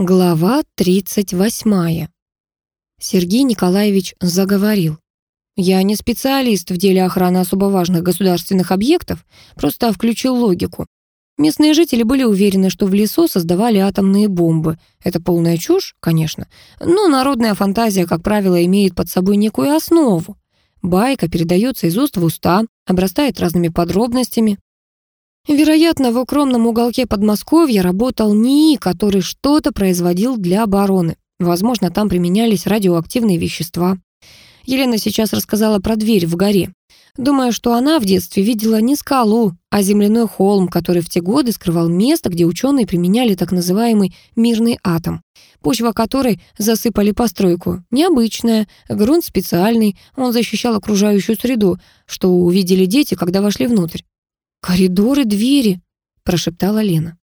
Глава 38. Сергей Николаевич заговорил. «Я не специалист в деле охраны особо важных государственных объектов, просто включил логику. Местные жители были уверены, что в лесу создавали атомные бомбы. Это полная чушь, конечно, но народная фантазия, как правило, имеет под собой некую основу. Байка передается из уст в уста, обрастает разными подробностями, Вероятно, в укромном уголке Подмосковья работал НИИ, который что-то производил для обороны. Возможно, там применялись радиоактивные вещества. Елена сейчас рассказала про дверь в горе. Думаю, что она в детстве видела не скалу, а земляной холм, который в те годы скрывал место, где ученые применяли так называемый мирный атом. Почва которой засыпали постройку. Необычная, грунт специальный, он защищал окружающую среду, что увидели дети, когда вошли внутрь. «Коридоры, двери», — прошептала Лена.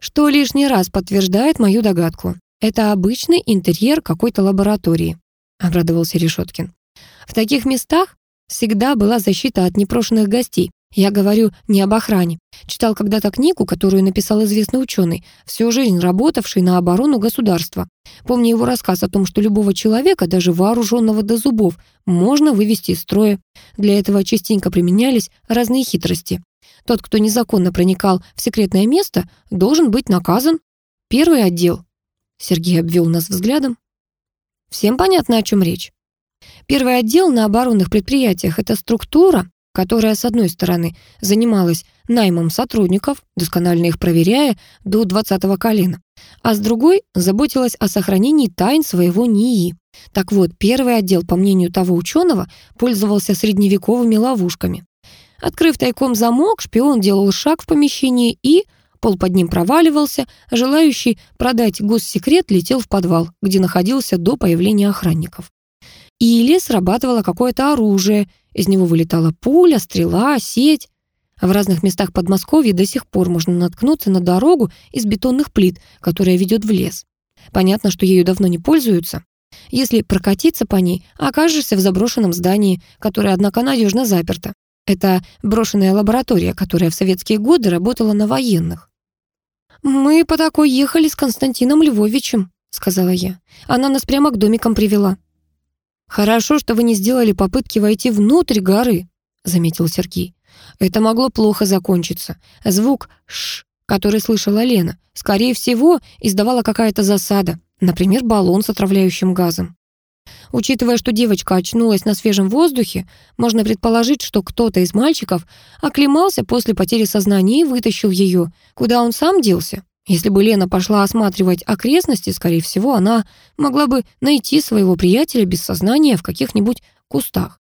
Что лишний раз подтверждает мою догадку. Это обычный интерьер какой-то лаборатории, обрадовался Решеткин. В таких местах всегда была защита от непрошенных гостей. Я говорю не об охране. Читал когда-то книгу, которую написал известный ученый, всю жизнь работавший на оборону государства. Помню его рассказ о том, что любого человека, даже вооруженного до зубов, можно вывести из строя. Для этого частенько применялись разные хитрости. Тот, кто незаконно проникал в секретное место, должен быть наказан. Первый отдел. Сергей обвел нас взглядом. Всем понятно, о чем речь. Первый отдел на оборонных предприятиях — это структура, которая, с одной стороны, занималась наймом сотрудников, досконально их проверяя до 20-го колена, а с другой заботилась о сохранении тайн своего НИИ. Так вот, первый отдел, по мнению того ученого, пользовался средневековыми ловушками. Открыв тайком замок, шпион делал шаг в помещении и, пол под ним проваливался, желающий продать госсекрет летел в подвал, где находился до появления охранников. Или срабатывало какое-то оружие, из него вылетала пуля, стрела, сеть. В разных местах Подмосковья до сих пор можно наткнуться на дорогу из бетонных плит, которая ведет в лес. Понятно, что ею давно не пользуются. Если прокатиться по ней, окажешься в заброшенном здании, которое, однако, надежно заперто. Это брошенная лаборатория, которая в советские годы работала на военных. «Мы по такой ехали с Константином Львовичем», — сказала я. «Она нас прямо к домикам привела». «Хорошо, что вы не сделали попытки войти внутрь горы», — заметил Сергей. «Это могло плохо закончиться. Звук «ш», который слышала Лена, скорее всего, издавала какая-то засада, например, баллон с отравляющим газом. Учитывая, что девочка очнулась на свежем воздухе, можно предположить, что кто-то из мальчиков оклемался после потери сознания и вытащил ее. Куда он сам делся? Если бы Лена пошла осматривать окрестности, скорее всего, она могла бы найти своего приятеля без сознания в каких-нибудь кустах.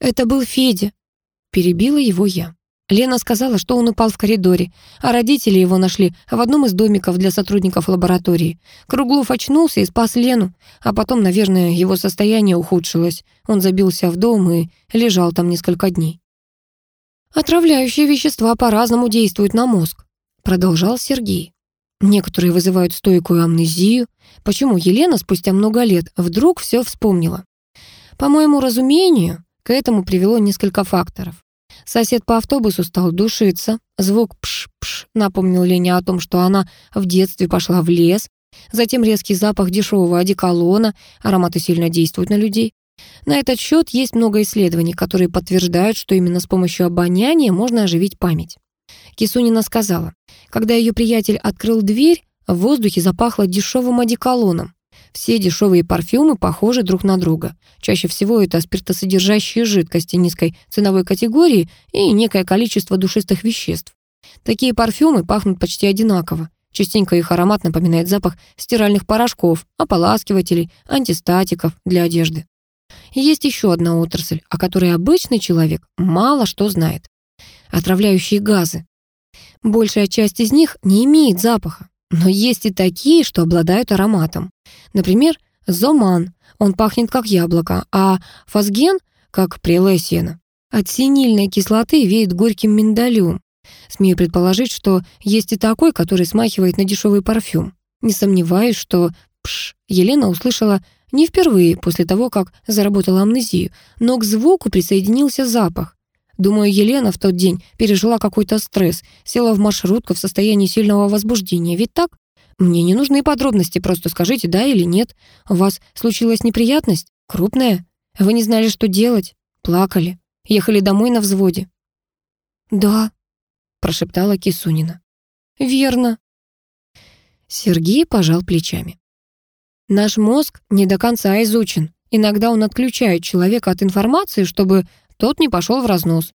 «Это был Федя», — перебила его я. Лена сказала, что он упал в коридоре, а родители его нашли в одном из домиков для сотрудников лаборатории. Круглов очнулся и спас Лену, а потом, наверное, его состояние ухудшилось. Он забился в дом и лежал там несколько дней. «Отравляющие вещества по-разному действуют на мозг», — продолжал Сергей. Некоторые вызывают стойкую амнезию. Почему Елена спустя много лет вдруг все вспомнила? По моему разумению, к этому привело несколько факторов. Сосед по автобусу стал душиться. Звук пш-пш напомнил Лене о том, что она в детстве пошла в лес. Затем резкий запах дешевого одеколона. Ароматы сильно действуют на людей. На этот счет есть много исследований, которые подтверждают, что именно с помощью обоняния можно оживить память. Кисунина сказала, когда ее приятель открыл дверь, в воздухе запахло дешевым одеколоном. Все дешевые парфюмы похожи друг на друга. Чаще всего это спиртосодержащие жидкости низкой ценовой категории и некое количество душистых веществ. Такие парфюмы пахнут почти одинаково. Частенько их аромат напоминает запах стиральных порошков, ополаскивателей, антистатиков для одежды. Есть еще одна отрасль, о которой обычный человек мало что знает. Отравляющие газы. Большая часть из них не имеет запаха, но есть и такие, что обладают ароматом. Например, зоман, он пахнет как яблоко, а фазген — как прелое сено. От синильной кислоты веет горьким миндалем. Смею предположить, что есть и такой, который смахивает на дешевый парфюм. Не сомневаюсь, что «пш» Елена услышала не впервые после того, как заработала амнезию, но к звуку присоединился запах. Думаю, Елена в тот день пережила какой-то стресс, села в маршрутку в состоянии сильного возбуждения, ведь так? Мне не нужны подробности, просто скажите да или нет. У вас случилась неприятность? Крупная? Вы не знали, что делать? Плакали? Ехали домой на взводе?» «Да», — прошептала Кисунина. «Верно». Сергей пожал плечами. «Наш мозг не до конца изучен. Иногда он отключает человека от информации, чтобы тот не пошел в разнос.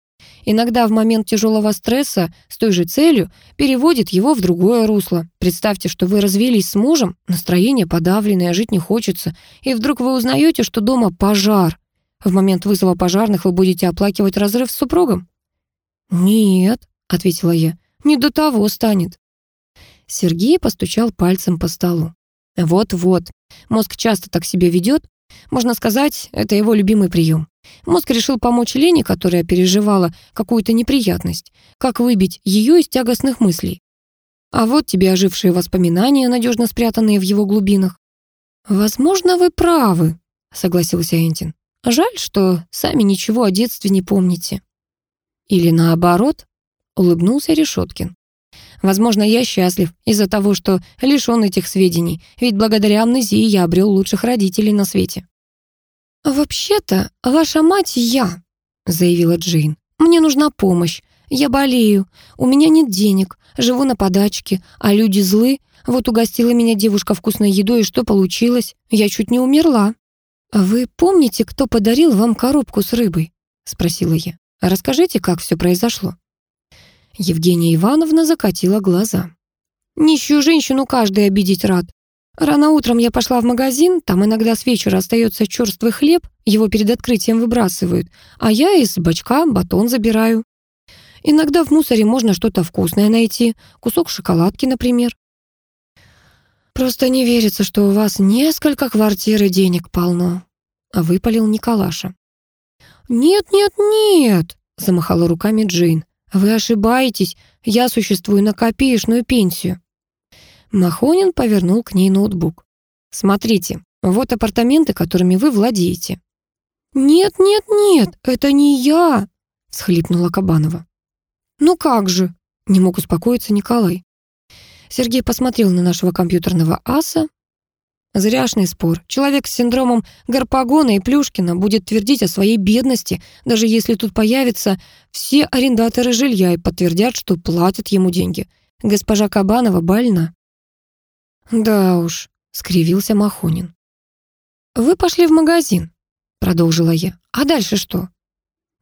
Иногда в момент тяжелого стресса с той же целью переводит его в другое русло. Представьте, что вы развелись с мужем, настроение подавленное, жить не хочется, и вдруг вы узнаете, что дома пожар. В момент вызова пожарных вы будете оплакивать разрыв с супругом? «Нет», — ответила я, — «не до того станет». Сергей постучал пальцем по столу. «Вот-вот, мозг часто так себя ведет. Можно сказать, это его любимый прием. Мозг решил помочь Лене, которая переживала какую-то неприятность, как выбить ее из тягостных мыслей. А вот тебе ожившие воспоминания, надежно спрятанные в его глубинах. «Возможно, вы правы», — согласился Энтин. «Жаль, что сами ничего о детстве не помните». «Или наоборот», — улыбнулся Решеткин. «Возможно, я счастлив из-за того, что лишён этих сведений, ведь благодаря амнезии я обрел лучших родителей на свете». «Вообще-то, ваша мать я», — заявила Джейн. «Мне нужна помощь. Я болею, у меня нет денег, живу на подачке, а люди злы. Вот угостила меня девушка вкусной едой, и что получилось? Я чуть не умерла». «Вы помните, кто подарил вам коробку с рыбой?» — спросила я. «Расскажите, как все произошло». Евгения Ивановна закатила глаза. «Нищую женщину каждый обидеть рад. Рано утром я пошла в магазин, там иногда с вечера остается черствый хлеб, его перед открытием выбрасывают, а я из бачка батон забираю. Иногда в мусоре можно что-то вкусное найти, кусок шоколадки, например. «Просто не верится, что у вас несколько квартир и денег полно», — выпалил Николаша. «Нет, нет, нет», — замахала руками Джейн. «Вы ошибаетесь, я существую на копеечную пенсию». Махонин повернул к ней ноутбук. «Смотрите, вот апартаменты, которыми вы владеете». «Нет, нет, нет, это не я!» — всхлипнула Кабанова. «Ну как же?» — не мог успокоиться Николай. Сергей посмотрел на нашего компьютерного аса. Зряшный спор. Человек с синдромом Гарпагона и Плюшкина будет твердить о своей бедности, даже если тут появятся все арендаторы жилья и подтвердят, что платят ему деньги. Госпожа Кабанова больна. «Да уж», — скривился Махонин. «Вы пошли в магазин», — продолжила я. «А дальше что?»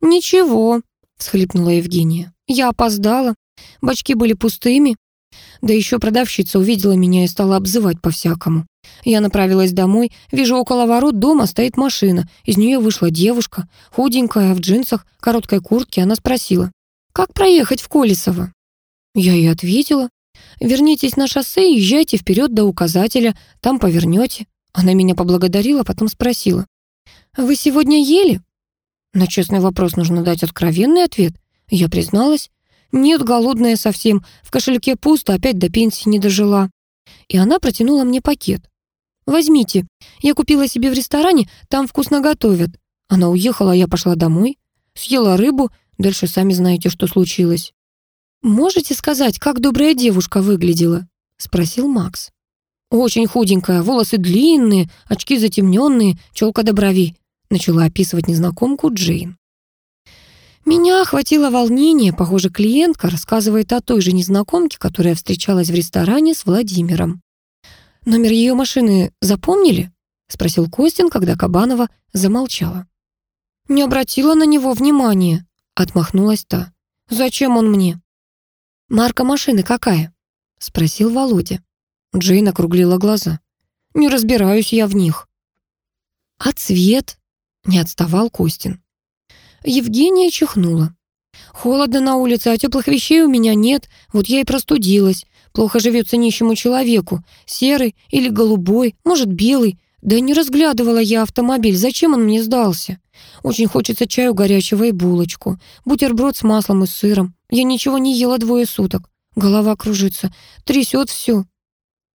«Ничего», — всхлипнула Евгения. «Я опоздала. Бачки были пустыми. Да еще продавщица увидела меня и стала обзывать по-всякому. Я направилась домой, вижу около ворот дома стоит машина. Из нее вышла девушка, худенькая, в джинсах, короткой куртке. Она спросила, «Как проехать в Колесово?» Я ей ответила, Вернитесь на шоссе и езжайте вперед до указателя, там повернете. Она меня поблагодарила, потом спросила. «Вы сегодня ели?» На честный вопрос нужно дать откровенный ответ. Я призналась. «Нет, голодная совсем. В кошельке пусто, опять до пенсии не дожила». И она протянула мне пакет. «Возьмите. Я купила себе в ресторане, там вкусно готовят». Она уехала, а я пошла домой. Съела рыбу, дальше сами знаете, что случилось. «Можете сказать, как добрая девушка выглядела?» — спросил Макс. «Очень худенькая, волосы длинные, очки затемненные, челка до брови», — начала описывать незнакомку Джейн. Меня охватило волнение. Похоже, клиентка рассказывает о той же незнакомке, которая встречалась в ресторане с Владимиром. «Номер ее машины запомнили?» — спросил Костин, когда Кабанова замолчала. «Не обратила на него внимания», — отмахнулась та. «Зачем он мне?» «Марка машины какая?» — спросил Володя. Джейн округлила глаза. «Не разбираюсь я в них». «А цвет?» — не отставал Костин. Евгения чихнула. «Холодно на улице, а теплых вещей у меня нет, вот я и простудилась. Плохо живется нищему человеку. Серый или голубой, может, белый. Да не разглядывала я автомобиль, зачем он мне сдался? Очень хочется чаю горячего и булочку, бутерброд с маслом и сыром. Я ничего не ела двое суток. Голова кружится, трясет все.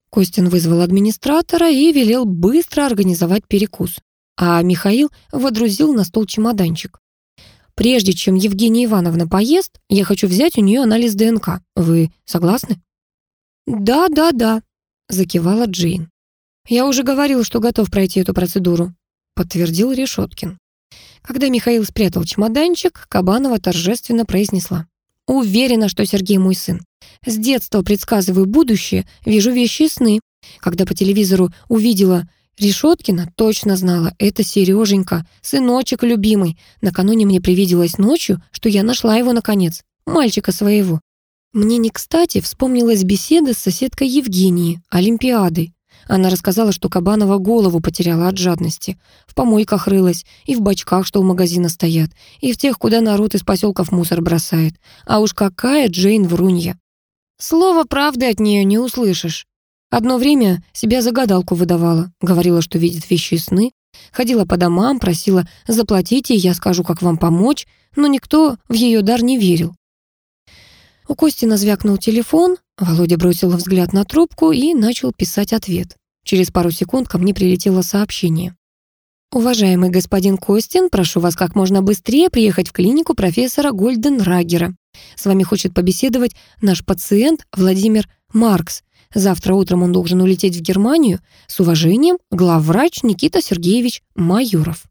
Костин вызвал администратора и велел быстро организовать перекус. А Михаил водрузил на стол чемоданчик. Прежде чем Евгения Ивановна поест, я хочу взять у нее анализ ДНК. Вы согласны? Да, да, да, закивала Джейн. «Я уже говорил, что готов пройти эту процедуру», подтвердил Решеткин. Когда Михаил спрятал чемоданчик, Кабанова торжественно произнесла. «Уверена, что Сергей мой сын. С детства предсказываю будущее, вижу вещи сны. Когда по телевизору увидела Решеткина, точно знала, это Сереженька, сыночек любимый. Накануне мне привиделось ночью, что я нашла его наконец, мальчика своего. Мне не кстати вспомнилась беседа с соседкой Евгенией, Олимпиадой. Она рассказала, что Кабанова голову потеряла от жадности. В помойках рылась, и в бачках, что у магазина стоят, и в тех, куда народ из поселков мусор бросает. А уж какая Джейн врунья. Слово правды от нее не услышишь. Одно время себя за гадалку выдавала, говорила, что видит вещи и сны, ходила по домам, просила «заплатите, я скажу, как вам помочь», но никто в ее дар не верил. У Костина звякнул телефон, Володя бросил взгляд на трубку и начал писать ответ. Через пару секунд ко мне прилетело сообщение. «Уважаемый господин Костин, прошу вас как можно быстрее приехать в клинику профессора Гольденрагера. С вами хочет побеседовать наш пациент Владимир Маркс. Завтра утром он должен улететь в Германию. С уважением, главврач Никита Сергеевич Майоров».